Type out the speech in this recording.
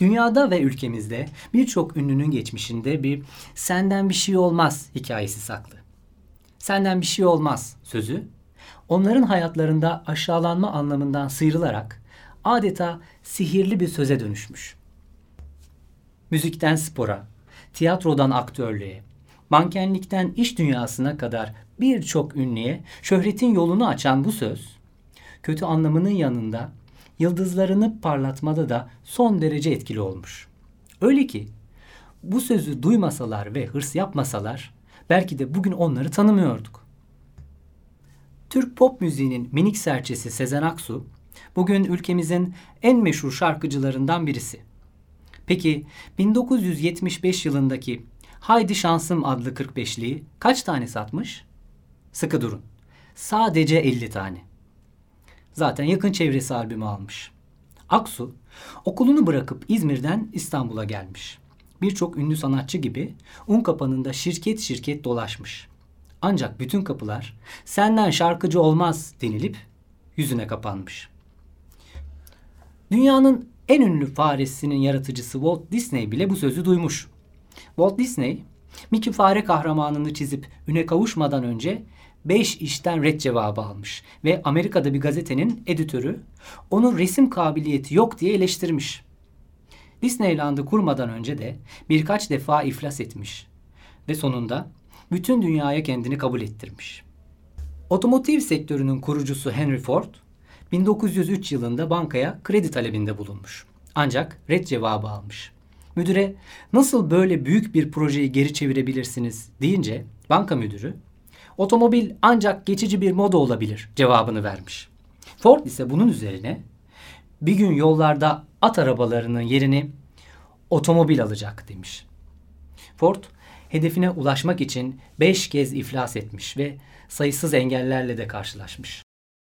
Dünyada ve ülkemizde birçok ünlünün geçmişinde bir senden bir şey olmaz hikayesi saklı. Senden bir şey olmaz sözü onların hayatlarında aşağılanma anlamından sıyrılarak adeta sihirli bir söze dönüşmüş. Müzikten spora, tiyatrodan aktörlüğe, mankenlikten iş dünyasına kadar birçok ünlüye şöhretin yolunu açan bu söz, kötü anlamının yanında yıldızlarını parlatmada da son derece etkili olmuş. Öyle ki bu sözü duymasalar ve hırs yapmasalar belki de bugün onları tanımıyorduk. Türk pop müziğinin minik serçesi Sezen Aksu bugün ülkemizin en meşhur şarkıcılarından birisi. Peki 1975 yılındaki Haydi Şansım adlı 45'liği kaç tane satmış? Sıkı durun. Sadece 50 tane. Zaten yakın çevresi albümü almış. Aksu okulunu bırakıp İzmir'den İstanbul'a gelmiş. Birçok ünlü sanatçı gibi un kapanında şirket şirket dolaşmış. Ancak bütün kapılar senden şarkıcı olmaz denilip yüzüne kapanmış. Dünyanın en ünlü faresinin yaratıcısı Walt Disney bile bu sözü duymuş. Walt Disney, Mickey fare kahramanını çizip üne kavuşmadan önce 5 işten red cevabı almış ve Amerika'da bir gazetenin editörü onun resim kabiliyeti yok diye eleştirmiş. Disneyland'ı kurmadan önce de birkaç defa iflas etmiş ve sonunda bütün dünyaya kendini kabul ettirmiş. Otomotiv sektörünün kurucusu Henry Ford 1903 yılında bankaya kredi talebinde bulunmuş. Ancak red cevabı almış. Müdüre nasıl böyle büyük bir projeyi geri çevirebilirsiniz deyince banka müdürü otomobil ancak geçici bir moda olabilir cevabını vermiş. Ford ise bunun üzerine bir gün yollarda at arabalarının yerini otomobil alacak demiş. Ford hedefine ulaşmak için 5 kez iflas etmiş ve sayısız engellerle de karşılaşmış.